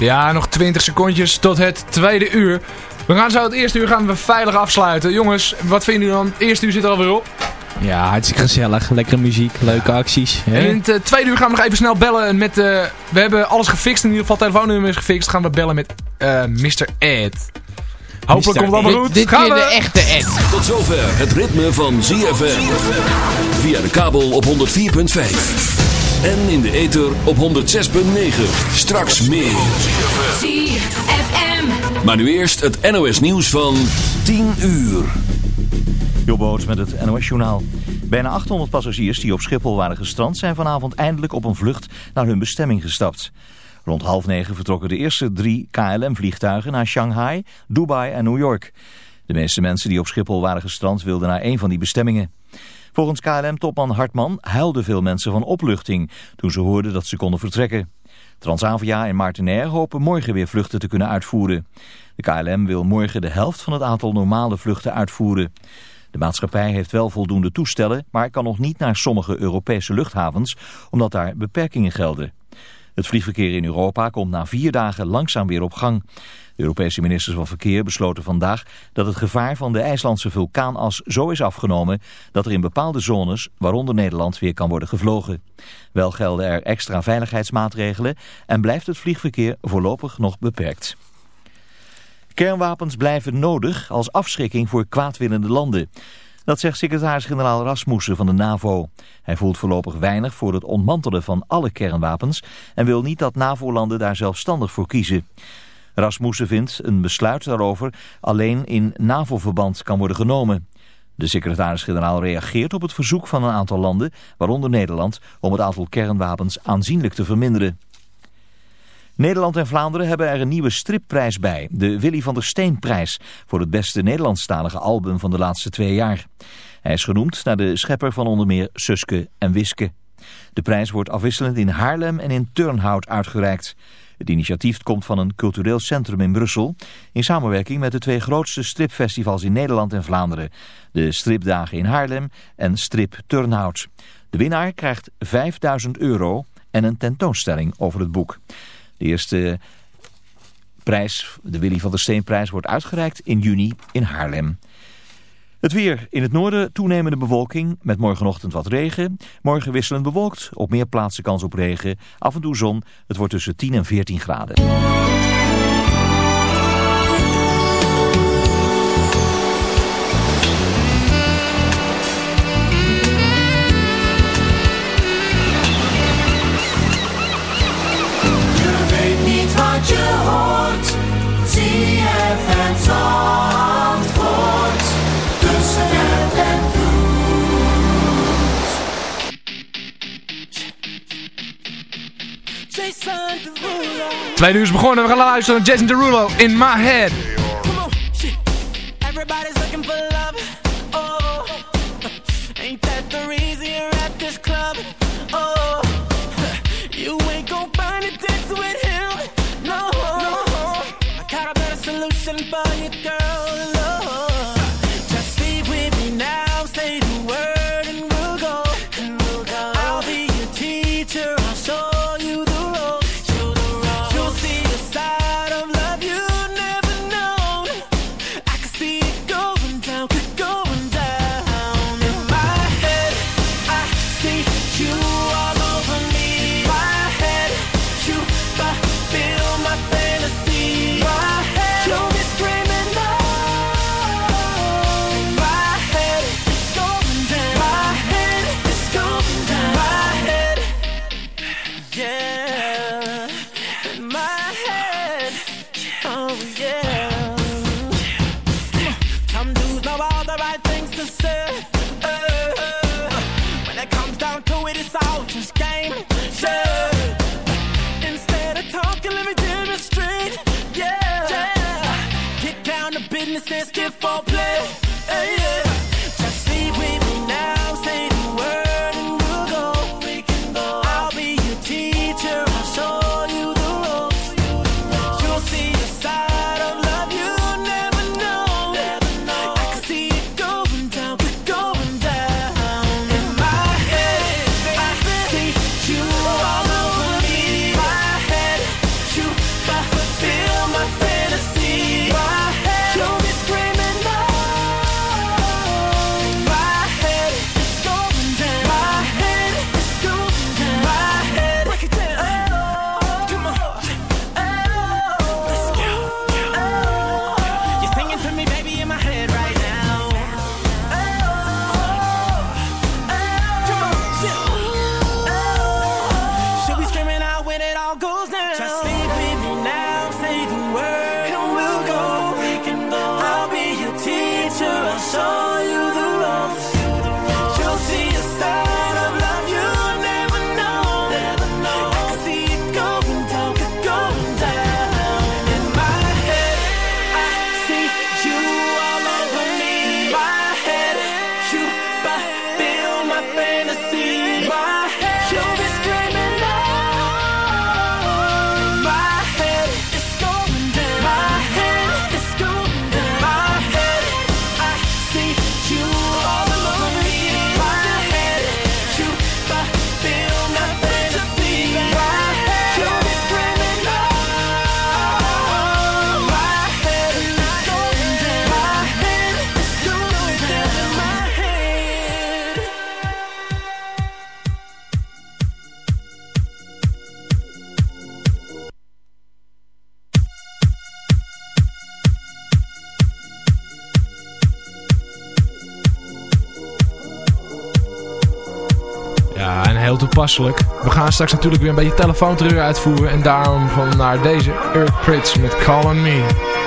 Ja, nog 20 secondjes tot het tweede uur. We gaan zo het eerste uur gaan we veilig afsluiten. Jongens, wat vinden jullie dan? Het eerste uur zit er alweer op. Ja, hartstikke gezellig. Lekkere muziek, leuke acties. En in het uh, tweede uur gaan we nog even snel bellen met... Uh, we hebben alles gefixt, in ieder geval telefoonnummer is gefixt. Gaan we bellen met uh, Mr. Ed. Hopelijk komt het allemaal goed. Dit gaan we. de echte Ed. Tot zover het ritme van ZFM. Via de kabel op 104.5. En in de ether op 106.9. Straks meer. ZFM. Maar nu eerst het NOS nieuws van 10 uur. Jobboot met het NOS-journaal. Bijna 800 passagiers die op Schiphol waren gestrand... zijn vanavond eindelijk op een vlucht naar hun bestemming gestapt. Rond half negen vertrokken de eerste drie KLM-vliegtuigen naar Shanghai, Dubai en New York. De meeste mensen die op Schiphol waren gestrand wilden naar een van die bestemmingen. Volgens KLM-topman Hartman huilden veel mensen van opluchting... toen ze hoorden dat ze konden vertrekken. Transavia en Martinair hopen morgen weer vluchten te kunnen uitvoeren. De KLM wil morgen de helft van het aantal normale vluchten uitvoeren. De maatschappij heeft wel voldoende toestellen, maar kan nog niet naar sommige Europese luchthavens, omdat daar beperkingen gelden. Het vliegverkeer in Europa komt na vier dagen langzaam weer op gang. De Europese ministers van Verkeer besloten vandaag dat het gevaar van de IJslandse vulkaanas zo is afgenomen dat er in bepaalde zones, waaronder Nederland, weer kan worden gevlogen. Wel gelden er extra veiligheidsmaatregelen en blijft het vliegverkeer voorlopig nog beperkt. Kernwapens blijven nodig als afschrikking voor kwaadwillende landen. Dat zegt secretaris-generaal Rasmussen van de NAVO. Hij voelt voorlopig weinig voor het ontmantelen van alle kernwapens... en wil niet dat NAVO-landen daar zelfstandig voor kiezen. Rasmussen vindt een besluit daarover alleen in NAVO-verband kan worden genomen. De secretaris-generaal reageert op het verzoek van een aantal landen, waaronder Nederland, om het aantal kernwapens aanzienlijk te verminderen. Nederland en Vlaanderen hebben er een nieuwe stripprijs bij. De Willy van der Steenprijs voor het beste Nederlandstalige album van de laatste twee jaar. Hij is genoemd naar de schepper van onder meer Suske en Wiske. De prijs wordt afwisselend in Haarlem en in Turnhout uitgereikt. Het initiatief komt van een cultureel centrum in Brussel... in samenwerking met de twee grootste stripfestivals in Nederland en Vlaanderen. De Stripdagen in Haarlem en Strip Turnhout. De winnaar krijgt 5000 euro en een tentoonstelling over het boek. De eerste prijs, de Willy van der Steenprijs, wordt uitgereikt in juni in Haarlem. Het weer. In het noorden toenemende bewolking met morgenochtend wat regen. Morgen wisselend bewolkt. Op meer plaatsen kans op regen. Af en toe zon. Het wordt tussen 10 en 14 graden. Je weet niet wat je hoort. ZFM Zandvoort. Tweede uur is begonnen. We gaan luisteren naar Jason Derulo in My Head. Everybody's looking for love. Oh, ain't that the reason you're at this club? Oh, We gaan straks natuurlijk weer een beetje telefoonterreur uitvoeren. En daarom van naar deze Earth Prits met Call on Me.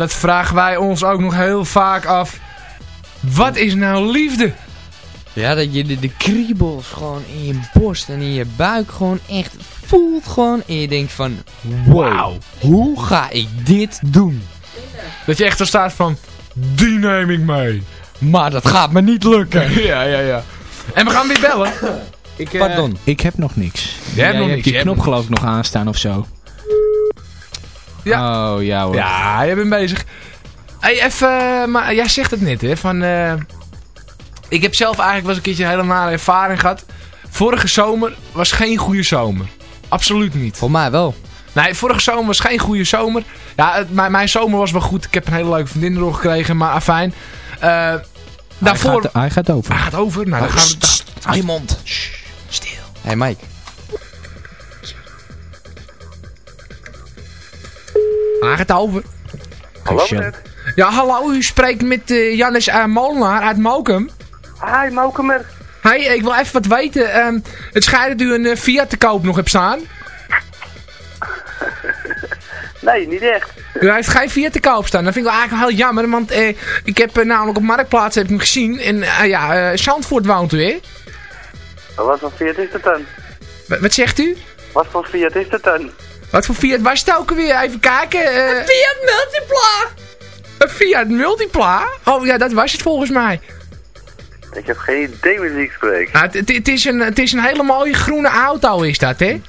Dat vragen wij ons ook nog heel vaak af. Wat is nou liefde? Ja, dat je de, de kriebels gewoon in je borst en in je buik gewoon echt voelt gewoon. En je denkt van, wow, hoe ga ik dit doen? Dat je echt zo staat van, die neem ik mee. Maar dat gaat me niet lukken. ja, ja, ja. En we gaan weer bellen. Ik, eh, Pardon. Ik heb nog niks. Jij hebt nog je niks, die jij knop geloof ik nog aanstaan of zo. Ja. Oh, ja hoor. Ja, je bent bezig. Hey, even, maar jij zegt het net, hè, van... eh, ik heb zelf eigenlijk wel eens een keertje een hele nare ervaring gehad. Vorige zomer was geen goede zomer. Absoluut niet. Voor mij wel. Nee, vorige zomer was geen goede zomer. Ja, het, mijn, mijn zomer was wel goed. Ik heb een hele leuke vriendin erdoor gekregen, maar afijn. Eh Hij, daarvoor... gaat, hij gaat over. Hij gaat over. Nou, dan gaan we... Hou je mond. Stil. Hey Mike. Hij gaat over. Hallo Ja, hallo. U spreekt met eh Jannes uh, Molenaar uit Mokum. Hi, Mokemer. Hey, ik wil even wat weten. Ehm, het schijnt dat u een eh, Fiat te koop nog hebt staan. Nee, niet echt. U heeft geen Fiat te koop staan. Dat vind ik wel eigenlijk heel jammer. Want eh, ik heb namelijk op Marktplaats heb ik hem gezien. En ja, Zandvoort woont u, hè? Wat voor Fiat is dat dan? Wat, wat zegt u? Wat voor Fiat is dat dan? Wat voor Fiat was het ook alweer? Even kijken. een Fiat Multipla. Een Fiat Multipla? Oh ja, dat was het volgens mij. Ik heb geen idee met wie ik spreek. Nou, het- is een, het is een hele mooie groene auto is dat, hè? Nee,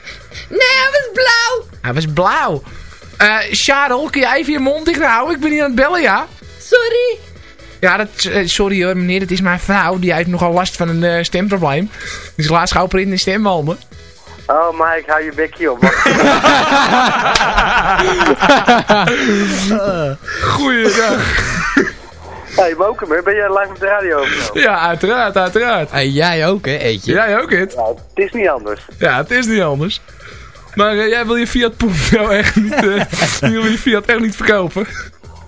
hij was blauw. Hij was blauw. Eh, Charles, kun je even je mond dicht houden? Ik ben hier aan het bellen, ja? Sorry. Ja, dat, eh, sorry hoor, meneer. Dat is mijn vrouw. Die heeft nogal last van een stemprobleem. Die is laatst geopereerd in de stembanden. Oh, Mike, hou je bekje op. Goeiedag. hey, Mokemer, ben jij live op de radio? Ja, uiteraard, uiteraard. Hey, jij ook hè, eetje? Jij ook, het? Nou, het is niet anders. Ja, het is niet anders. Maar eh, jij wil je Fiat Punto echt niet, eh, je wil je Fiat echt niet verkopen.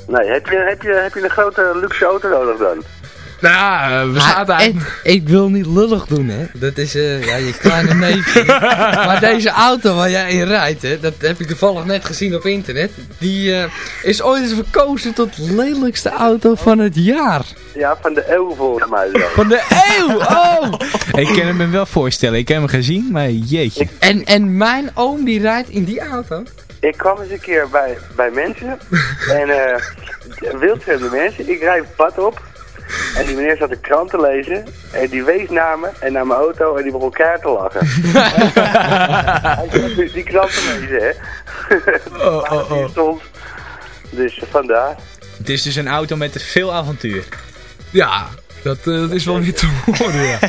Nee, heb je, heb, je, heb je een grote luxe auto nodig dan? Nou ja, eh, we zaten eigenlijk... Ed, ik wil niet lullig doen, hè. Dat is eh, ja, je kleine neefje. maar deze auto waar jij in rijdt, hè, dat heb ik toevallig net gezien op internet. Die eh, is ooit eens verkozen tot lelijkste auto van het jaar. Ja, van de eeuw volgens mij dan. Van de eeuw! Oh! Ik kan hem me wel voorstellen. Ik heb hem gezien, maar jeetje. En, en mijn oom die rijdt in die auto. Ik kwam eens een keer bij, bij mensen. en eh wildvreemde mensen. Ik rijd het pad op. En die meneer zat de krant te lezen. En die wees naar me en naar mijn auto. En die begon keihard te lachen. Hij zat dus die krant te lezen, hè. Oh, oh, oh. Stond. Dus vandaar. Het is dus een auto met veel avontuur. Ja, dat, eh, dat is wel weer te horen, ja.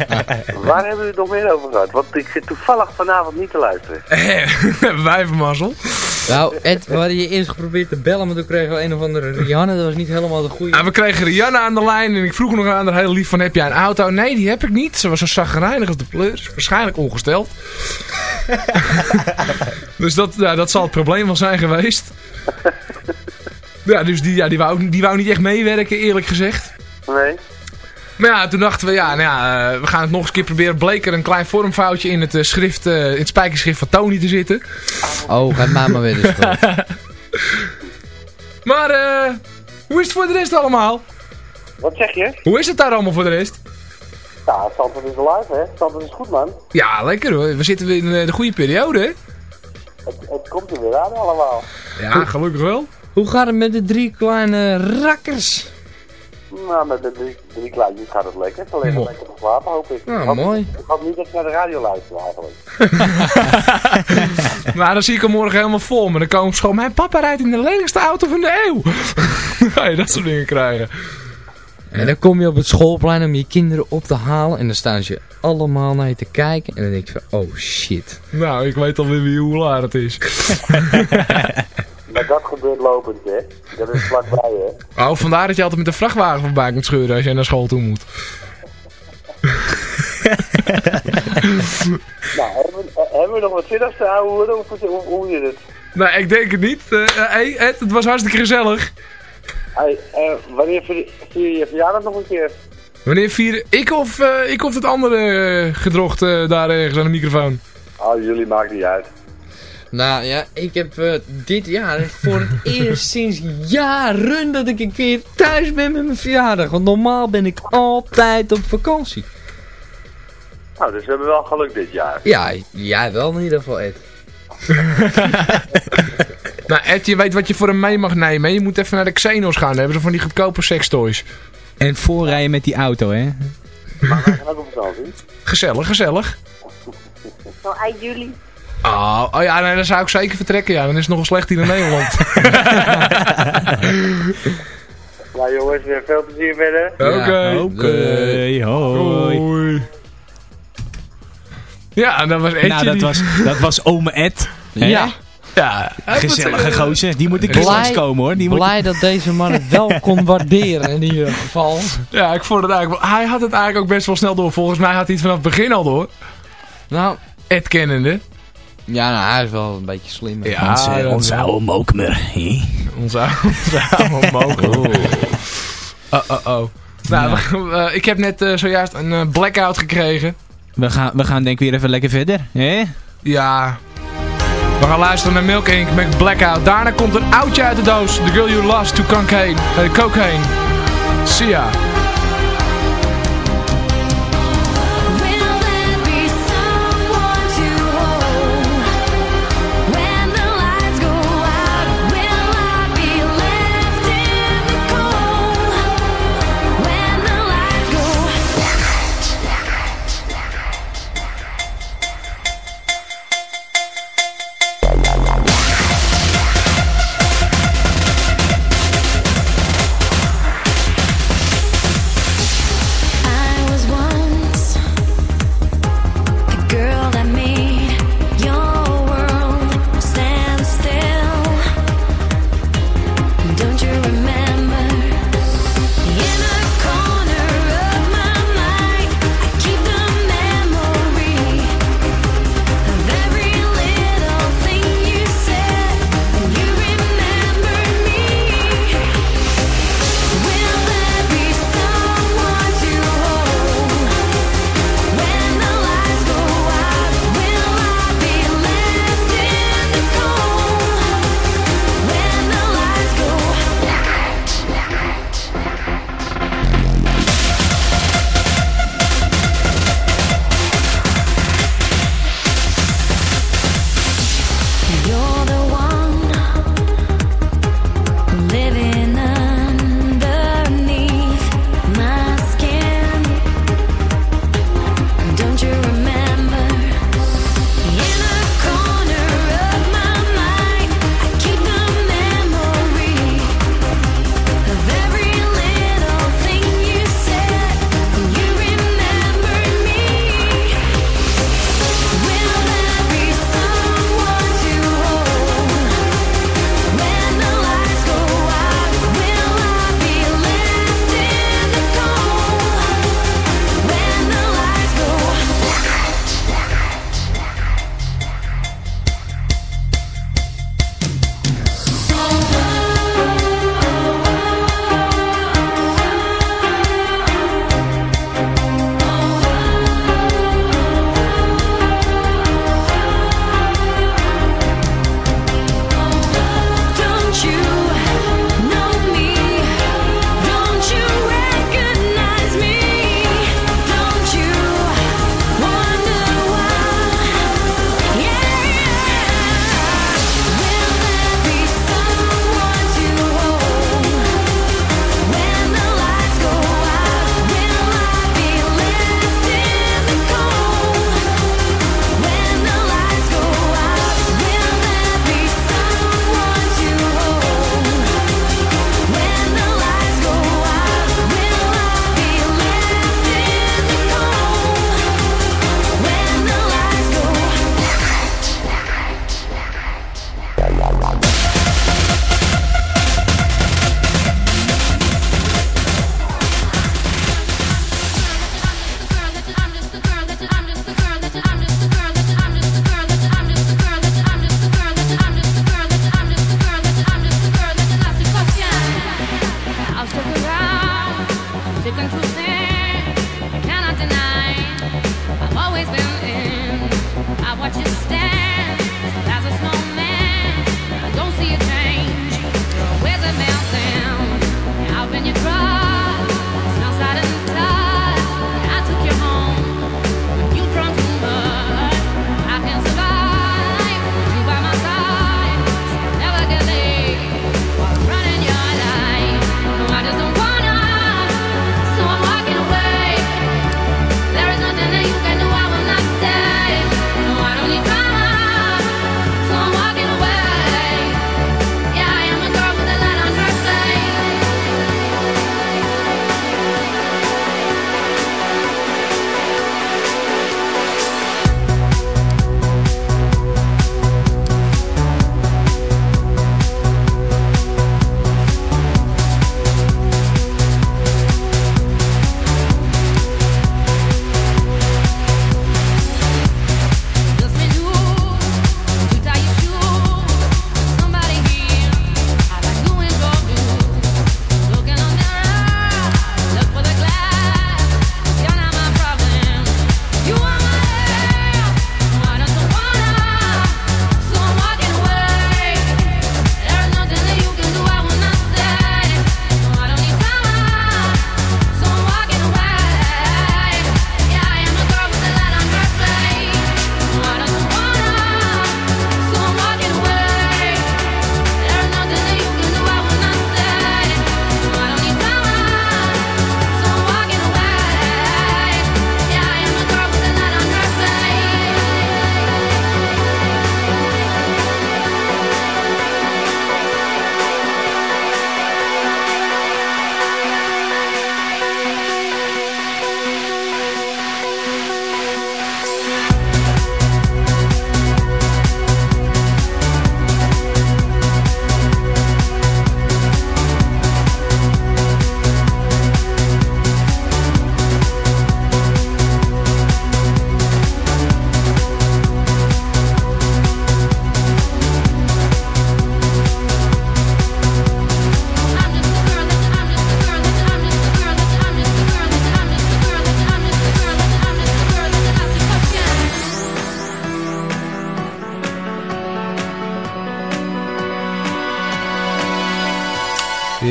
Waar hebben we het nog meer over gehad? Want ik zit toevallig vanavond niet te luisteren. Wijvenmazzel. Nou, Ed, we hadden je eerst geprobeerd te bellen, maar toen kregen we een of andere Rihanna. Dat was niet helemaal de goede. Ja, we kregen Rihanna aan de lijn en ik vroeg nog aan haar heel lief van heb jij een auto? Nee, die heb ik niet. Ze was zo zagrijnig als de pleurs. Waarschijnlijk ongesteld. dus dat, ja, dat zal het probleem wel zijn geweest. Ja, dus die, ja, die, wou, die wou niet echt meewerken, eerlijk gezegd. Nee? Maar ja, toen dachten we, ja, nou ja, eh, we gaan het nog eens een keer proberen. Bleek er een klein vormfoutje in het, eh, schrift, eh, in het spijkerschrift van Tony te zitten. Oh, gaat maar weer schuld. Maar, eh, hoe is het voor de rest allemaal? Wat zeg je? Hoe is het daar allemaal voor de rest? Ja, Zandvoort is live, hè? Zandvoort is goed, man. Ja, lekker hoor. We zitten weer in de goede periode, hè? Het, het komt er weer aan allemaal. Ja, gelukkig wel. Hoe gaat het met de drie kleine rakkers? Nou, met de drie, drie kleintjes gaat het lekker. Ze liggen lekker te slapen, hoop ik. Ja, Ik hoop- mooi. Ik hoop niet dat ze naar de radio luisteren, eigenlijk. Maar dan zie ik hem morgen helemaal vol. Maar dan komen ze gewoon, mijn papa rijdt in de lelijkste auto van de eeuw. Ga je dat soort dingen krijgen. En dan kom je op het schoolplein om je kinderen op te halen. En dan staan ze allemaal naar je te kijken. En dan denk je van, oh shit. Nou, ik weet alweer wie hoe laat het is. Maar dat gebeurt lopend, hè. Dat is vlakbij, hè. Oh, vandaar dat je altijd met de vrachtwagen voorbij moet scheuren als je naar school toe moet. Nou, hebben we, eh, hebben we nog wat zinnigs te houden? Hoe, hoe, is het? Nee, ik denk het niet. Eh, eh, hey, Ed, het was hartstikke gezellig. Hey, wanneer vier vier je je verjaardag nog een keer? Wanneer vieren ik of, eh, ik of het andere gedrocht daar ergens aan de microfoon? Oh, jullie maakt niet uit. Nou ja, ik heb eh, dit jaar voor het eerst sinds jaren dat ik een keer thuis ben met mijn verjaardag. Want normaal ben ik altijd op vakantie. Nou, dus we hebben wel geluk dit jaar. Ja, jij wel in ieder geval, Ed. Nou, Ed, je weet wat je voor hem mee mag nemen. hè? Je moet even naar de Xenos gaan. Dan hebben ze van die goedkope sextoys. En voorrijden met die auto, hè? Maar wij gaan ook op vakantie. Gezellig, gezellig. Zo eind juli. Oh, oh ja, nee, dan zou ik zeker vertrekken. Ja, dan is het nogal slecht hier in Nederland. Nou jongens, weer veel plezier verder. Oké. Oké, hoi. Hoi. Ja, en dat was Edje. Nou, dat die- was, dat was ome Ed. hè? Ja. Ja, Gezellige gozer. Die moet ik eens langskomen, hoor. Die moet... Blij dat deze man het wel kon waarderen in ieder geval. Ja, ik vond het eigenlijk wel... Hij had het eigenlijk ook best wel snel door. Volgens mij had hij het vanaf het begin al door. Nou, Ed kennende. Ja, nou, hij is wel een beetje slim. Ja, Onze, dat onze oude mokmer. hè? Onze oude- onze oude moker. Oh, oh, oh. Nou, we- eh, ik heb net eh, zojuist een eh, blackout gekregen. We gaan, we gaan denk ik weer even lekker verder. hè? Ja. We gaan luisteren naar Milk Inc. met Blackout. Daarna komt een oudje uit de doos. The Girl You Lost to Cocaine. Uh, cocaine. See ya.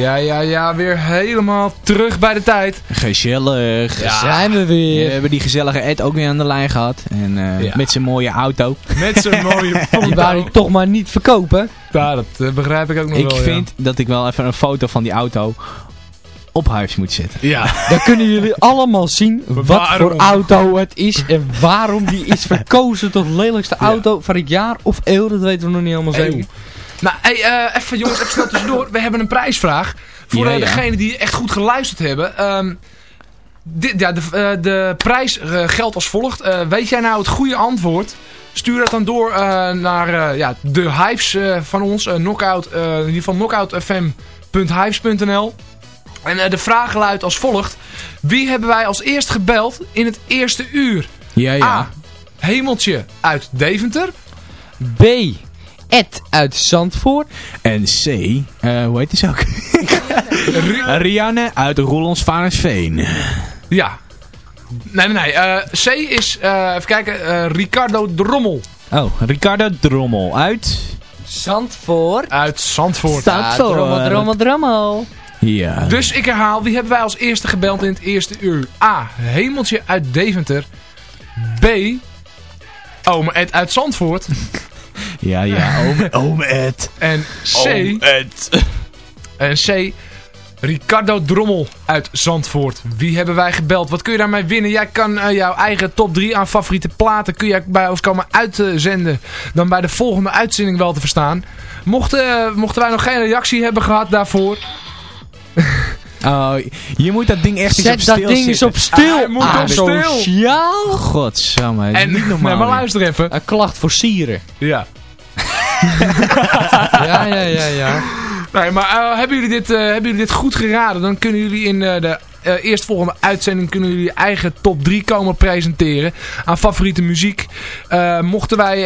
Ja, ja, ja, weer helemaal terug bij de tijd. Gezellig. Daar zijn we weer. We hebben die gezellige Ed ook weer aan de lijn gehad. En eh, Ja. met zijn mooie auto. Met zo'n mooie Die wou hij toch maar niet verkopen. Ja, dat eh, begrijp ik ook nog Ik wel, ja. vind dat ik wel even een foto van die auto op Hives moet zetten. Ja, Dan kunnen jullie allemaal zien wat Waarom? voor auto het is en waarom die is verkozen tot lelijkste auto van het jaar of eeuw. Dat weten we nog niet helemaal zeker. Nou, hey, eh, even jongens, even snel tussendoor. We hebben een prijsvraag. Voor Ja, eh, ja. degenen die echt goed geluisterd hebben. Ehm, dit, ja, de, eh, de prijs geldt als volgt. Weet jij nou het goede antwoord? Stuur dat dan door naar ja, de Hives eh, van ons. knockout, in ieder geval knockoutfm.hives.nl En de vraag luidt als volgt. Wie hebben wij als eerst gebeld in het eerste uur? Ja, ja. A. Hemeltje uit Deventer. B. Ed uit Zandvoort. En C, eh, hoe heet die zo ook? Rianne uit Roelonsvaarensveen. Ja. Nee, nee, nee. Eh, C is, eh, even kijken, eh, Ricardo Drommel Oh, Ricardo Drommel uit... Zandvoort. uit Zandvoort. Ja, drommel, drommel, drommel. Ja. Dus ik herhaal, wie hebben wij als eerste gebeld in het eerste uur? A. Hemeltje uit Deventer. B. Ome Ed uit Zandvoort. Ja, ja. Oom, oom Ed. En C. Ed. En C. Ricardo Drommel uit Zandvoort. Wie hebben wij gebeld? Wat kun je daarmee winnen? Jij kan eh, jouw eigen top 3 aan favoriete platen kun jij bij ons komen uitzenden. Dan bij de volgende uitzending wel te verstaan. Mochten, eh, mochten wij nog geen reactie hebben gehad daarvoor. Oh, je moet dat ding echt eens op Zet dat stil ding eens op stil. Hij moet Ah, op stil. Sociaal. Godsamme, En, niet normaal. nee, maar luister even. Een klacht voor sieren. Ja. Ja, ja, ja, ja. Nee, maar eh, hebben, jullie dit, eh, hebben jullie dit goed geraden? Dan kunnen jullie in eh, de eh, eerstvolgende uitzending kunnen jullie eigen top 3 komen presenteren aan favoriete muziek. Eh, mochten wij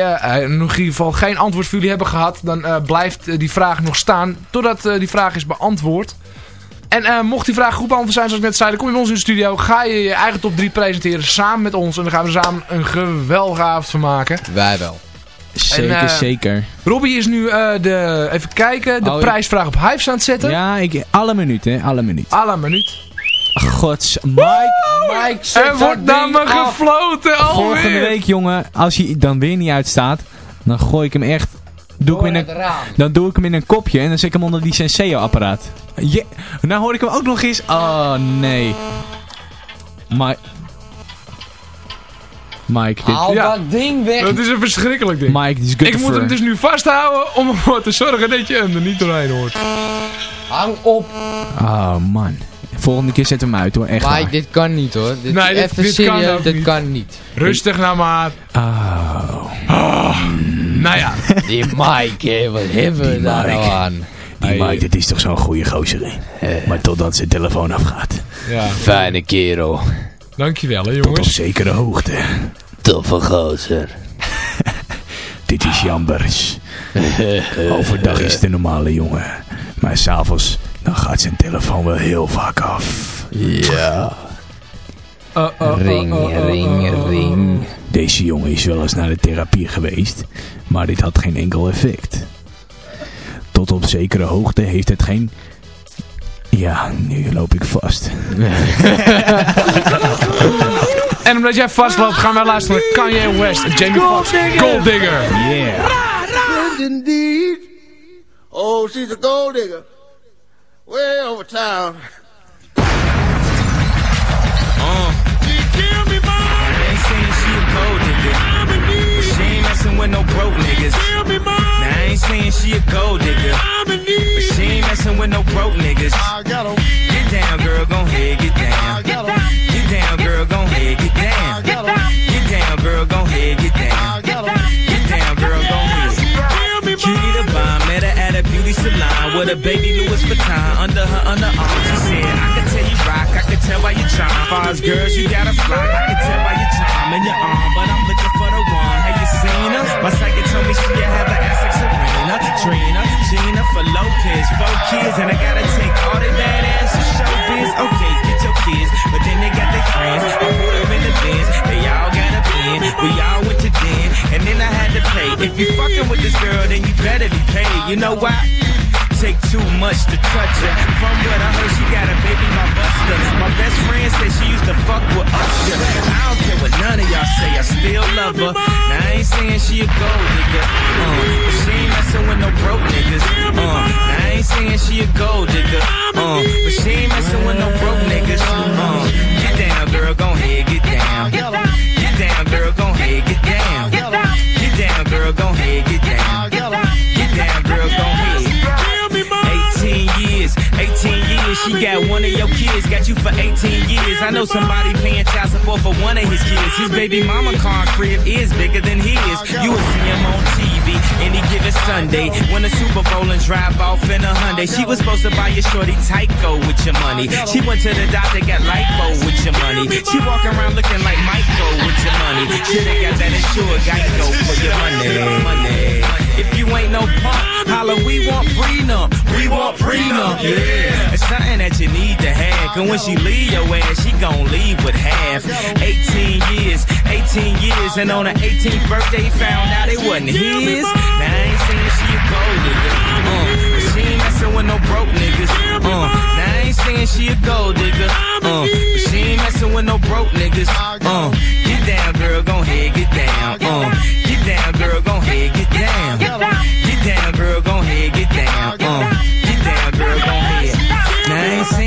nog in ieder geval geen antwoord voor jullie hebben gehad, dan eh, blijft die vraag nog staan totdat eh, die vraag is beantwoord. En eh, mocht die vraag goed beantwoord zijn, zoals ik net zei, dan kom je bij ons in de studio. Ga je je eigen top 3 presenteren samen met ons. En dan gaan we samen een geweldige avond van maken. Wij wel. Zeker, En, eh, zeker. Robbie is nu eh, de, even kijken, de Oh, prijsvraag op Hives aan het zetten. Ja, ik, alle minuut, hè. Alle minuut. La minuut. Gods, Mike. Mike, zet Er wordt naar me gefloten alweer. Volgende week, jongen, als hij dan weer niet uitstaat, dan gooi ik hem echt... Doe ik hem in het een, raam. dan doe ik hem in een kopje en dan zet ik hem onder die Senseo-apparaat. Je, nou hoor ik hem ook nog eens. Oh, nee. Mike. Mike, dit, Haal Ja. dat ding weg. Dat is een verschrikkelijk ding. Mike, dit is good ik moet hem dus nu vasthouden om ervoor te zorgen dat je hem er niet doorheen hoort. Hang op. Oh, man. Volgende keer zet hem uit, hoor. Echt Mike, waar. dit kan niet hoor. Dit, Nee, dit- even dit kan serieus, dit niet. kan niet. Rustig nou maar. Oh. Nou ja. Die Mike, hè, wat hebben we daar nou aan? Die Mike, dit is toch zo'n goede gozer, hè? Maar totdat zijn telefoon afgaat. ja. Fijne kerel. Dankjewel hè Tot op jongens. zekere hoogte. Toffe gozer. Dit is Jambers. Overdag is het een normale jongen. Maar s'avonds, dan gaat zijn telefoon wel heel vaak af. Ja. Ring, uh, uh, ring, uh, uh. ring. Deze jongen is wel eens naar de therapie geweest, maar dit had geen enkel effect. Tot op zekere hoogte heeft het geen... Ja, nu loop ik vast. En omdat jij vastloopt gaan wij luisteren naar Kanye West en Jamie Foxx. Gold Digger. Yeah. indeed. Oh, she's a gold digger. Way over town. I ain't saying she a gold digger. But she ain't messing with no broke niggas. Now I ain't saying she a gold digger. I'm in need. But she ain't messing with no broke niggas. I got Get down, girl, gon' head, get down. Get down, girl, gon' head, get down. Get down, girl, gon' head, get down. Get down, girl, gon' head. Cutie the bomb, met her at a beauty salon with a baby Louis Vuitton under her underarm. She said, I can can tell by your charm. Far girls, you got a fly. I can tell by your charm and your arm, but I'm looking for the one. Have you seen her? My psychic told me she have an ass like Serena, Trina, Gina for Lopez, four kids, and I gotta take all the bad badass to showbiz. Okay, get your kids, but then they got their friends. I put them in the bins, they all got a pen. We all went to den, and then I had to pay. If you fucking with this girl, then you better be paid. You know why? Take too much to touch her. From what I heard, she got a baby by Buster. My best friend said she used to fuck with Usher. I don't care what none of y'all say, I still love her. Now I ain't saying she a gold digger, uh, she ain't messing with no broke niggas. Uh, now I ain't saying she a gold digger, uh, but she ain't messing with no broke niggas. Uh, get down, girl, gon' head, she got one of your kids, got you for 18 years. I know somebody paying child support for one of his kids. His baby mama car crib is bigger than his. You will see him on TV any given Sunday. When the Super Bowl and drive off in a Hyundai. She was supposed to buy your shorty Tyco with your money. She went to the doctor, got lipo with your money. She walking around looking like Michael with your money. Shoulda got that insured Geico for your money. money. If you ain't no punk, holla, we want prenup. We want prenup. Yeah. It's something that you need to have. Cause when she leave your ass, she gon' leave with half. 18 years, 18 years. And on her 18th birthday, found out it wasn't his. Now I ain't saying she a gold digger. Uh, but she ain't messing with no broke niggas. Uh, now I ain't saying she a gold digger. Uh, but she ain't messing with no broke niggas. Uh, get down, girl, gon' head, get down. Uh, get down, girl, gon' head, get down. Get down, girl, gon' head, get down. Uh, get down, girl, gon' head. Now I ain't you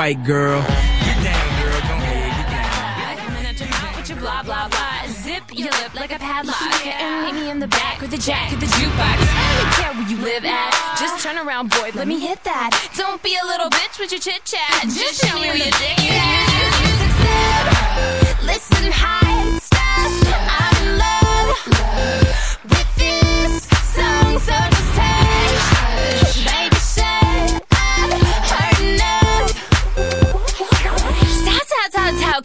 white girl. Get down, girl, go ahead, get down. Coming at your mouth with your blah blah blah. Zip your lip like a padlock. And meet me in the back with the jack of the jukebox. I don't care where you live at. Just turn around, boy. Let me hit that. Don't be a little bitch with your chit chat. Just show me where your dick is at. Listen, high stuff.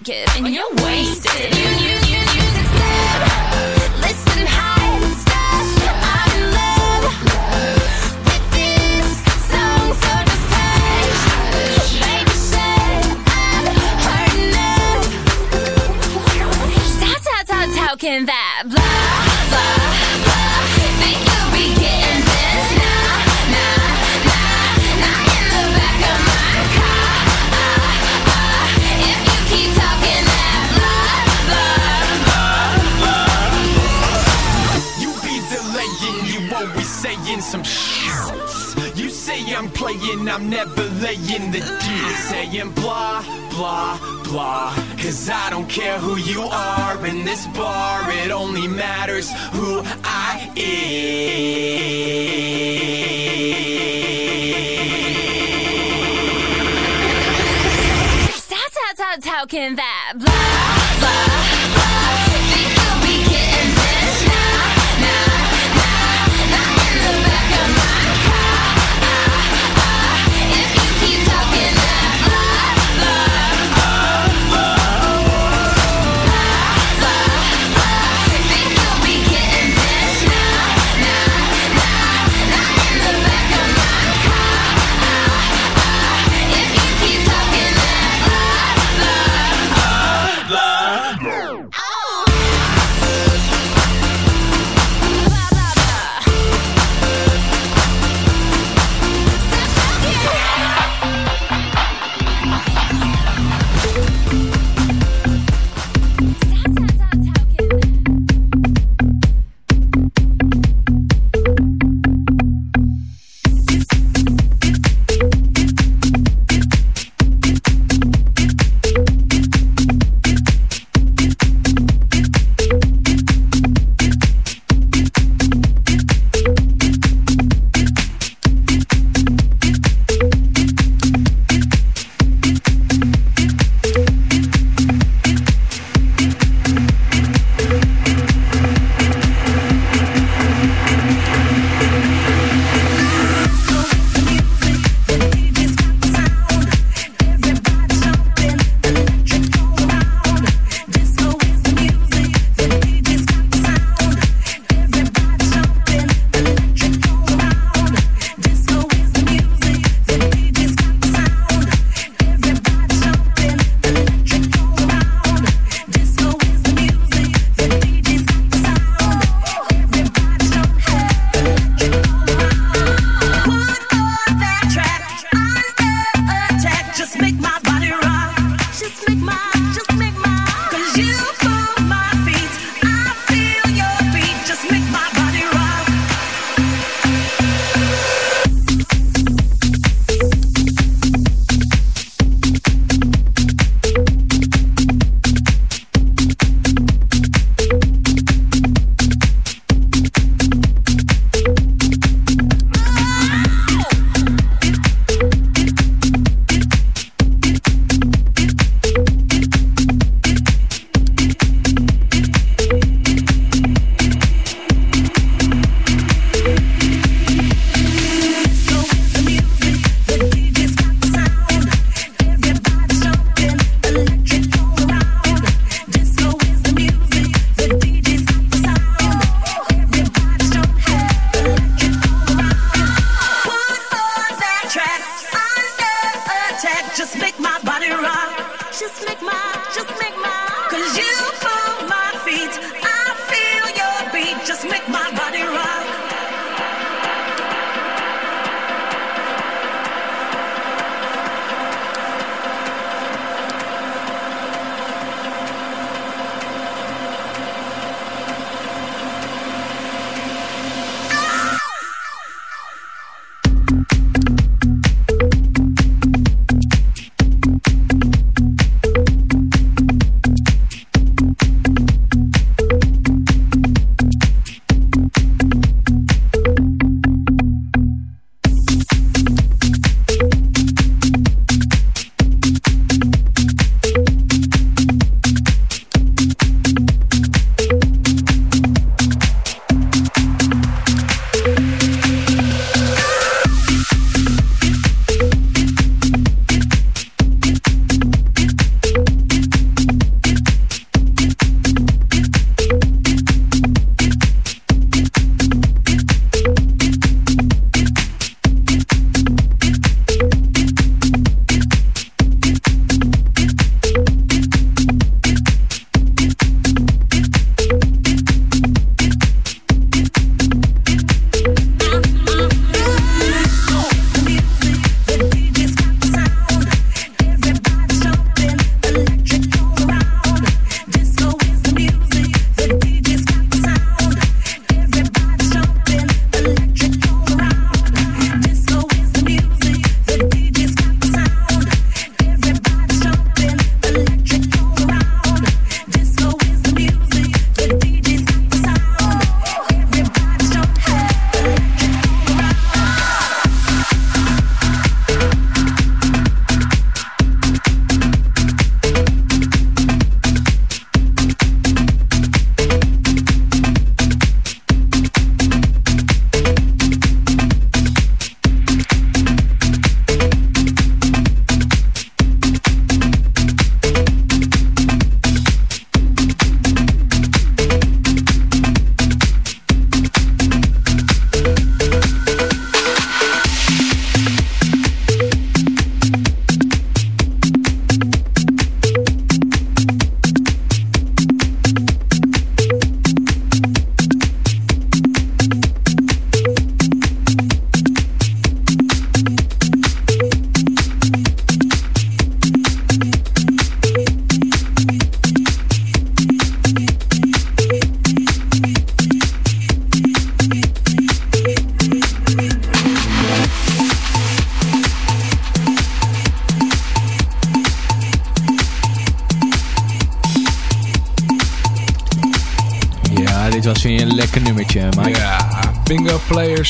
naked and you're wasted. You, I'm I'm never laying the deal. Saying blah, blah, blah. Cause I don't care who you are in this bar, it only matters who I am. Stop, stop, stop talking that blah, blah.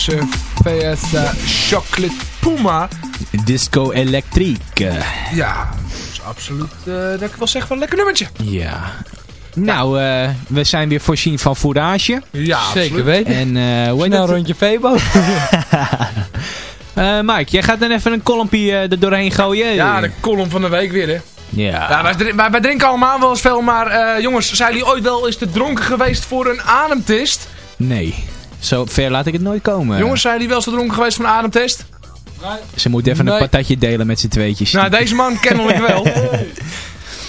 Bingo Players eh, VS Chocolate Puma. Disco Electric. Ja, dat is absoluut, eh, dat ik wel zeggen, wel een lekker nummertje. Ja. Nou, eh, we zijn weer voorzien van fourage. Ja, Zeker weten. En eh hoe heet Snel rondje Febo. Eh, Mike, jij gaat dan even een kolompje er doorheen gooien. Ja, de column van de week weer, hè. Ja. Ja, wij, drin- wij, wij drinken allemaal wel eens veel, maar eh, jongens, zijn jullie ooit wel eens te dronken geweest voor een ademtest? Nee. Zo ver laat ik het nooit komen. Jongens, zijn jullie wel te dronken geweest voor een ademtest? Ze moeten even Nee. een patatje delen met z'n tweetjes. Nou, deze man kennelijk wel.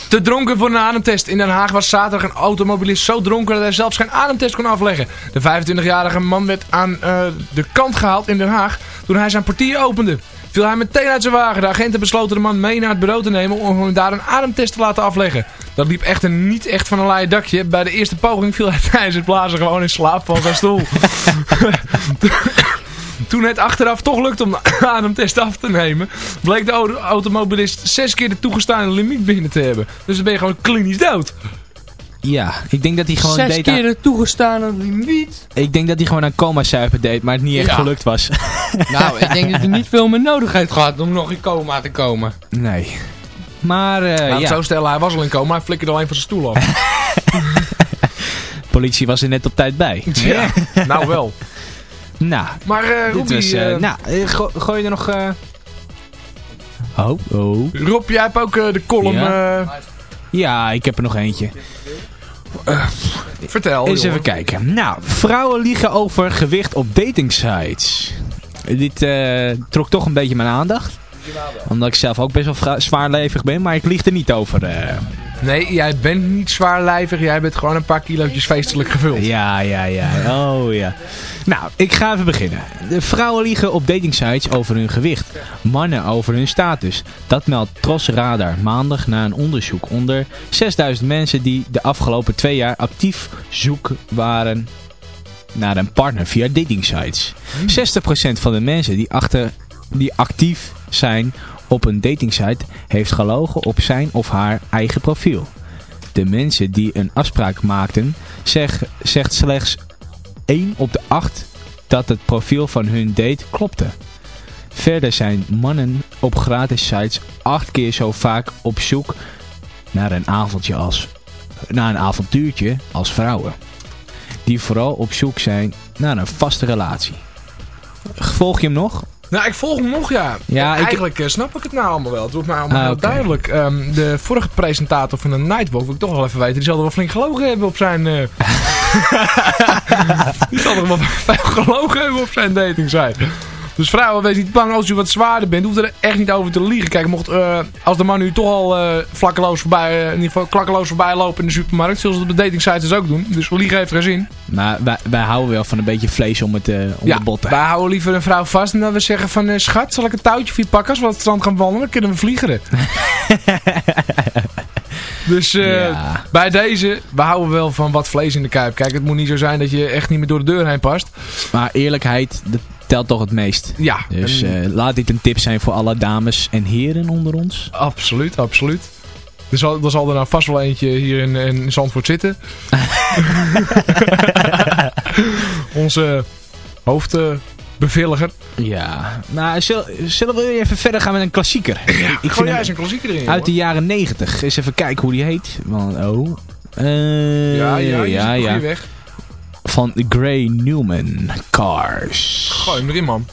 Te dronken voor een ademtest. In Den Haag was zaterdag een automobilist zo dronken dat hij zelfs geen ademtest kon afleggen. De 25-jarige man werd aan eh, de kant gehaald in Den Haag toen hij zijn portier opende. Viel hij meteen uit zijn wagen. De agenten besloten de man mee naar het bureau te nemen om hem daar een ademtest te laten afleggen. Dat liep echter niet echt van een laaie dakje. Bij de eerste poging viel hij tijdens het blazen gewoon in slaap van zijn stoel. Toen het achteraf toch lukt om de ademtest af te nemen, bleek de auto- automobilist zes keer de toegestane limiet binnen te hebben. Dus dan ben je gewoon klinisch dood. Ja, ik denk dat hij gewoon Zes deed keer aan, de toegestane limiet. Ik denk dat hij gewoon aan coma zuipen deed, maar het niet echt Ja. gelukt was. Nou, ik denk dat hij niet veel meer nodig heeft gehad om nog in coma te komen. nee. Maar eh, Laat het ja, zo stellen, hij was al in coma, hij flikkerde alleen van zijn stoel af. politie was er net op tijd bij. ja, nou wel. Nou, Maar eh dit Robbie, was... eh, nou, go- gooi je er nog... eh, Oh, oh. Rob, jij hebt ook de column. Ja. eh, Ja, ik heb er nog eentje. Vertel. Eens jongen. even kijken. Nou, vrouwen liegen over gewicht op datingsites. Dit eh, trok toch een beetje mijn aandacht. Omdat ik zelf ook best wel zwaarlevig ben, maar ik lieg er niet over. eh. Nee, jij bent niet zwaarlijvig. Jij bent gewoon een paar kilootjes feestelijk gevuld. Ja, ja, ja. Oh ja. Nou, ik ga even beginnen. De vrouwen liegen op datingsites over hun gewicht. Mannen over hun status. Dat meldt Tros Radar maandag na een onderzoek onder 6000 mensen die de afgelopen twee jaar actief zoek waren naar een partner via datingsites. 60% van de mensen die, achter, die actief zijn op een datingsite heeft gelogen op zijn of haar eigen profiel. De mensen die een afspraak maakten, zeg, zegt slechts 1 op de 8 dat het profiel van hun date klopte. Verder zijn mannen op gratis sites 8 keer zo vaak op zoek naar een avondje als naar een avontuurtje als vrouwen. Die vooral op zoek zijn naar een vaste relatie. Volg je hem nog? Nou, ik volg hem nog, ja. Ja, ik- Eigenlijk eh, snap ik het nou allemaal wel. Het wordt mij allemaal Ah, heel duidelijk. Ehm, de vorige presentator van de Nightwalk, wil ik toch wel even weten, die zal er wel flink gelogen hebben op zijn... eh, die zal er wel veel gelogen hebben op zijn dating site. Dus vrouwen, wees niet bang als u wat zwaarder bent. Hoeft er echt niet over te liegen. Kijk, mocht, eh, als de man nu toch al eh vlakkeloos voorbij, eh, in ieder geval klakkeloos voorbij lopen in de supermarkt, zullen ze dat op de dating sites dus ook doen. Dus liegen heeft geen zin. Maar wij, wij houden wel van een beetje vlees om, het, om Ja, de botten. wij houden liever een vrouw vast en dan we zeggen van... schat, zal ik een touwtje voor je pakken als we op het strand gaan wandelen? Dan kunnen we vliegeren. dus bij deze, we houden wel van wat vlees in de kuip. Kijk, het moet niet zo zijn dat je echt niet meer door de deur heen past. Maar eerlijkheid, dat telt toch het meest. Ja. Dus en- eh, laat dit een tip zijn voor alle dames en heren onder ons. Absoluut, absoluut. Er zal, er zal er nou vast wel eentje hier in, in Zandvoort zitten. Onze hoofdbeveiliger. Ja, zul- zullen we even verder gaan met een klassieker? ik Gooi eens een klassieker erin, Uit de jaren 90. Eens even kijken hoe die heet. Want, oh. Eh, Ja, ja, ja, ja. weg. Van Gray Newman. Cars. Gooi hem erin, man.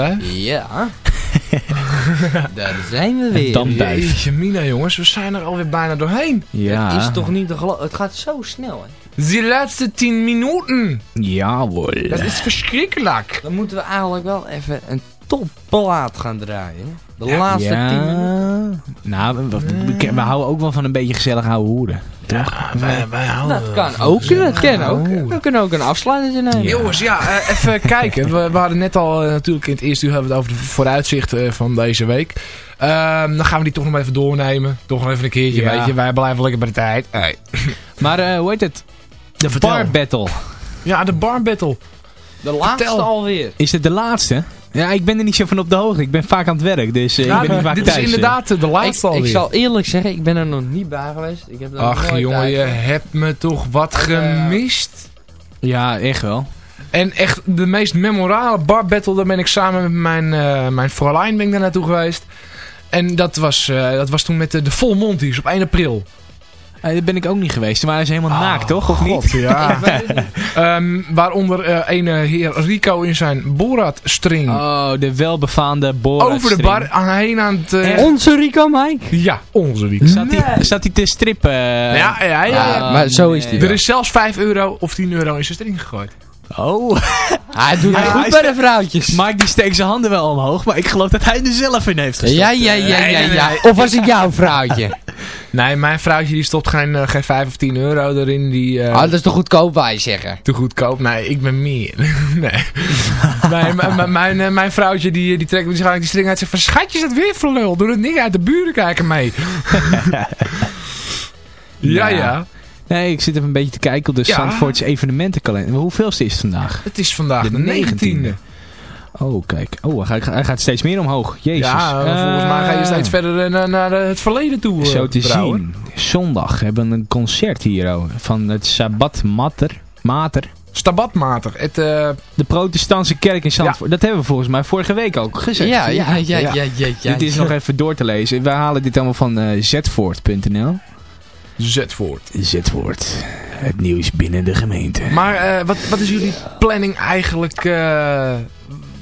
Duif. Ja. Daar zijn we weer. damduif. Jeetje mina jongens, we zijn er alweer bijna doorheen. Ja. Het is toch niet te geloven. Het gaat zo snel, hè? Die laatste 10 minuten. Jawohl. Dat is verschrikkelijk. Dan moeten we eigenlijk wel even een topplaat gaan draaien. De laatste ja. 10 minuten. Nou, we, we- we- we houden ook wel van een beetje gezellig ouwe hoeren. Toch? Wij, wij houden... Dat kan ook. Dat kan ook. We kunnen ook een afsluiter nemen. Jongens, ja, eh, even kijken. We, we hadden net al, eh, natuurlijk in het eerste uur hebben we het over de vooruitzicht eh, van deze week. Ehm, dan gaan we die toch nog maar even doornemen. Toch nog even een keertje, Ja. weet je. Wij blijven lekker bij de tijd. Hey. Maar eh, hoe heet het? De vertel. bar battle. Ja, de bar battle. De laatste Vertel. alweer. Is het de laatste? Ja, ik ben er niet zo van op de hoogte. Ik ben vaak aan het werk, dus eh, Ja, ik ben niet vaak dit thuis. is eh. inderdaad eh, de Ik, laatste ik alweer. zal eerlijk zeggen, ik ben er nog niet bij geweest. Ik heb Ach jongen, bij je hebt me toch wat gemist. Ja, echt wel. En echt de meest memorabele bar battle, daar ben ik samen met mijn, eh mijn Fräulein ben ik daar naartoe geweest. En dat was, eh, dat was toen met de, de Full Monties op 1 april. Eh, daar ben ik ook niet geweest. Maar hij is helemaal naakt, toch? Of God, niet? ja. Ehm, waaronder eh een heer Rico in zijn Borat-string. Oh, de welbefaamde Borat over de bar aan, heen aan het... eh, Onze Rico Mike? ja, onze Rico. Zat hij zat hij te strippen? ja, ja, ja. Ja, maar zo is die Er is zelfs 5 euro of 10 euro in zijn string gegooid. Oh. Hij doet het Hij- goed hij bij de vrouwtjes. Mike die steekt zijn handen wel omhoog, maar ik geloof dat hij er zelf in heeft gestopt. Ja, ja, ja, Nee, ja, nee, ja. nee. Of was het jouw vrouwtje? Nee, mijn vrouwtje die stopt geen, eh, geen 5 of 10 euro erin. Die, eh, Oh, dat is toch goedkoop, wij zeggen. te goedkoop. Nee, ik ben meer. nee. mijn, mijn, mijn, eh, mijn vrouwtje die, die trekt waarschijnlijk die string uit en zegt van schatje is dat weer voor lul. Doe het niet uit de buren kijken mee. ja, Ja. Nee, ik zit even een beetje te kijken op de Ja. Evenementenkalender. Hoeveelste is het vandaag? Het is vandaag de, De 19e. 19e. Oh, kijk. Oh, hij gaat, hij gaat steeds meer omhoog. Jezus. Ja, volgens mij ga je Eh, steeds verder eh, naar, naar eh, het verleden toe. Zo te brouwen. zien. Zondag hebben we een concert hier oh, van het Sabbat Mater. Mater. Stabatmater. Het, De protestantse kerk in Zandvoort. Dat hebben we volgens mij vorige week ook gezegd. Ja, ja, ja, ja, ja, ja. ja. Dit is nog even door te lezen. Wij halen dit allemaal van eh zetvoort.nl. Zetvoort. Zetvoort. Het nieuws binnen de gemeente. Maar wat, wat is jullie planning eigenlijk...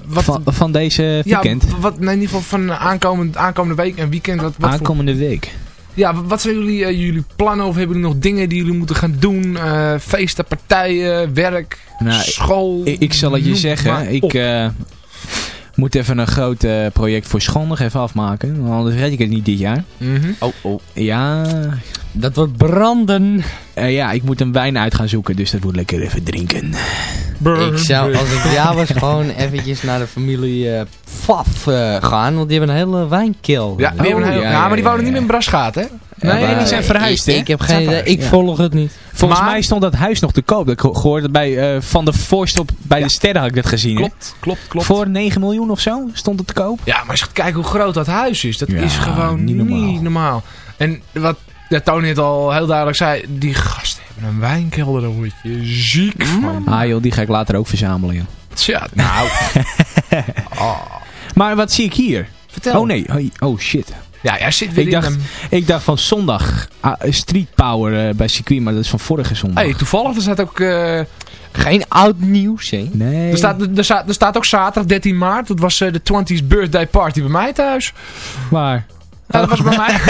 wat, Van, van deze ja, weekend. wat, nee, in ieder geval van aankomend, aankomende week en weekend. Wat, wat voor- Aankomende week. Ja, wat zijn jullie, eh, jullie plannen of hebben jullie nog dingen die jullie moeten gaan doen? Eh, feesten, partijen, werk, Nou, school? Ik, ik zal het je zeggen. Ik. Moet even een groot eh, project voor school nog even afmaken. want Anders red ik het niet dit jaar. Mhm. Oh, oh. Ja, Dat wordt branden. eh, ja, ik moet een wijn uit gaan zoeken. Dus dat moet lekker even drinken. Ik zou, als ik jou was, gewoon eventjes naar de familie eh Faf eh, gaan. Want die hebben een hele wijnkil. Ja, die hebben een heel- ja, ja, maar die ja, wonen ja. niet meer in Brasgaat, hè? Nee, maar die zijn verhuisd, Ik, hè? ik heb geen idee. Ik ja. volg het niet. Volgens Maar- mij stond dat huis nog te koop. Dat ik gehoord bij eh, Van der Voorst op bij de sterren had ik dat gezien. hè? Klopt, klopt, klopt. Voor 9 miljoen of zo stond het te koop. Ja, maar als je gaat kijken hoe groot dat huis is, dat Ja, is gewoon niet niet normaal. En wat ja, Tony het al heel duidelijk zei, die gasten hebben een wijnkelder, daar word je ziek van. Ah joh, die ga ik later ook verzamelen. Joh. Tja, nou. Maar wat zie ik hier? Vertel. Oh nee, oh shit. Ja, jij zit weer Ik in dacht, ik dacht van zondag ah, Street Power eh, bij circuit, maar dat is van vorige zondag. Hey, toevallig, er staat ook... eh, Geen oud nieuws, hè? Nee. er, staat, er, staat, er staat ook zaterdag 13 maart. Dat was eh, de 20th birthday party bij mij thuis. Waar? Ja, dat was bij mij.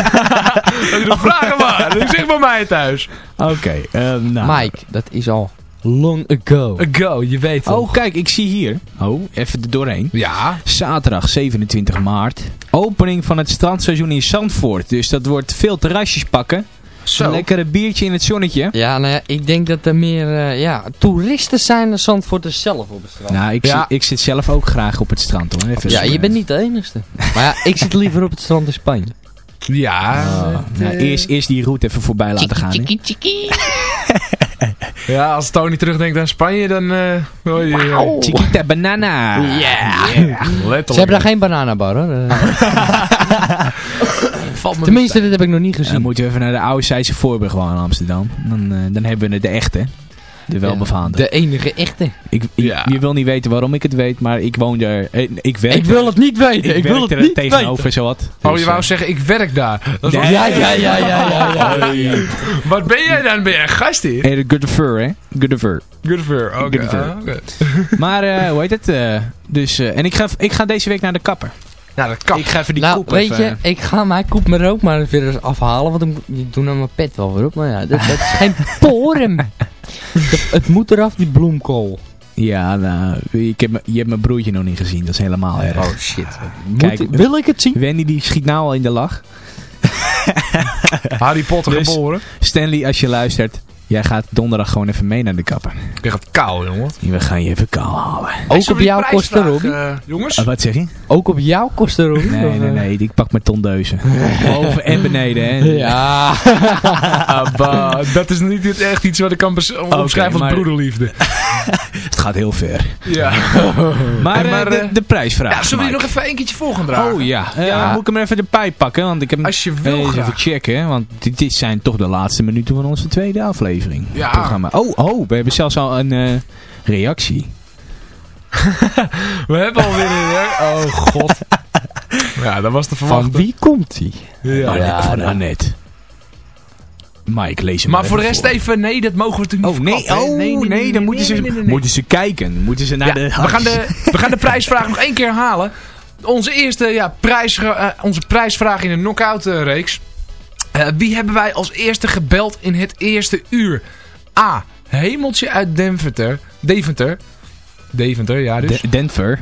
Dat doe vragen maar. Dat is echt bij mij thuis. Oké, eh, nou. Mike, dat is al long ago. Go, je weet het. Oh, kijk, ik zie hier. Oh, even er doorheen. Ja. Zaterdag 27 maart. Opening van het strandseizoen in Zandvoort. Dus dat wordt veel terrasjes pakken. Zo. Een lekkere biertje in het zonnetje. Ja, nou ja, ik denk dat er meer eh, ja, toeristen zijn dan Zandvoorters zelf op het strand. Nou, ik, Ja. ik zit zelf ook graag op het strand hoor. Even ja, je bent niet de enigste. Maar ja, ik zit liever op het strand in Spanje. Ja. het, Nou, eerst, eerst die route even voorbij laten gaan. hè. Ja, als Tony terugdenkt aan Spanje, dan... eh oei, oei, oei. Chiquita banana. Yeah. Letterlijk. Ze hebben daar geen bananenbar hoor. Eh, Valt me Tenminste, dit heb ik nog niet Dan gezien. moeten we even naar de oude Zijdse Voorburg gewoon in Amsterdam. Dan, eh, dan hebben we de echte. De welbevaande. De enige echte. Ik, ik- Ja. Je wil niet weten waarom ik het weet, maar ik woon daar. eh, Ik werk Ik wil het niet weten. Ik, wil werk het er niet tegenover weten. zowat. Oh, Dus, je wou eh, zeggen, ik werk daar. Dat. Ja, ja, ja, ja, ja, ja. Wat ben jij dan? Ben jij een gast hier? eh, Good fur, hè? Good fur. Oké. Ah, oké. Maar eh, hoe heet het? eh, dus, eh, en ik ga, ik ga deze week naar de kapper. Nou, dat kan. Ik ga even die Nou, koep weet even- je, ik ga mijn koep me ook maar weer eens afhalen, want ik, doe nou mijn pet wel weer op. Maar ja, dat, dat is geen porum. Dat- het moet eraf, die bloemkool. Ja, nou, ik heb, je hebt mijn broertje nog niet gezien. Dat is helemaal erg. Oh shit. Kijk, Moet, wil ik het zien? Wendy die schiet nou al in de lach. Harry Potter Dus- geboren. Stanley, als je luistert, jij gaat donderdag gewoon even mee naar de kapper. Ik krijg het kou, jongen. We gaan je even kaal halen. Ook op jouw kosten, Robbie? eh, jongens? Ah, wat zeg je? Ook op jouw kosten, Robbie? Nee, nee, eh? nee. Ik pak mijn tondeuzen. Boven en beneden, hè. Ja. Ah, bah, dat is niet echt iets wat ik kan omschrijven als maar- broederliefde. Het gaat heel ver. Ja. Maar, eh, maar, de, de prijsvraag. ja, zullen we Mike. nog even een keertje voor gaan dragen? Oh ja. Ja. Moet ik hem even de pijp pakken? Want ik heb Als je wil even graag. checken. Want dit zijn toch de laatste minuten van onze tweede aflevering. Ja. Programma. Oh, oh, we hebben zelfs al een eh, reactie. We hebben alweer een... Oh, god. Ja, dat was te Van verwachten. wie komt die? Ja. Anne- van Annette. Mike, lees hem Maar voor de rest voor. even... Nee, dat mogen we natuurlijk Oh niet nee, verklappen, hè? oh, nee, dan moeten, ze, nee, nee, nee, nee. moeten ze kijken. Moeten ze naar Ja, de... we, gaan de, we gaan de prijsvraag nog één keer halen. Onze eerste ja, prijs, eh, onze prijsvraag in de knockout eh, reeks. Eh, wie hebben wij als eerste gebeld in het eerste uur? A. Hemeltje uit Deventer. Deventer. Deventer, ja dus. De- Denver.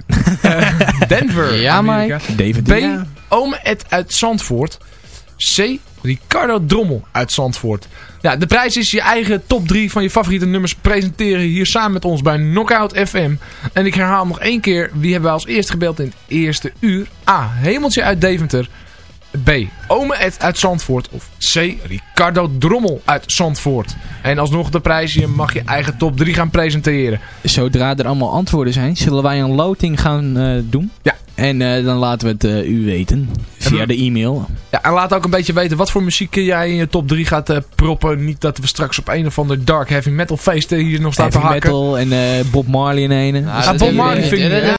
Denver. Ja, Amerika. B. ja. Ome Ed uit Zandvoort. C. Ricardo Drommel uit Zandvoort. Ja, de prijs is je eigen top 3 van je favoriete nummers presenteren hier samen met ons bij Knockout FM. En ik herhaal nog één keer, wie hebben wij als eerste gebeld in het eerste uur? A. Hemeltje uit Deventer. B. Ome Ed uit Zandvoort. Of C. Ricardo Drommel uit Zandvoort. En alsnog de prijs, je mag je eigen top 3 gaan presenteren. Zodra er allemaal antwoorden zijn, zullen wij een loting gaan eh, doen. Ja. En eh, dan laten we het eh, u weten. Via En- de e-mail. Ja, en laat ook een beetje weten wat voor muziek jij in je top 3 gaat proppen. Niet dat we straks op een of ander dark heavy metal feest eh, hier nog staan te Heavy hakken. metal en eh, Bob Marley in ene. Nou, Ah, Bob Marley vind ik?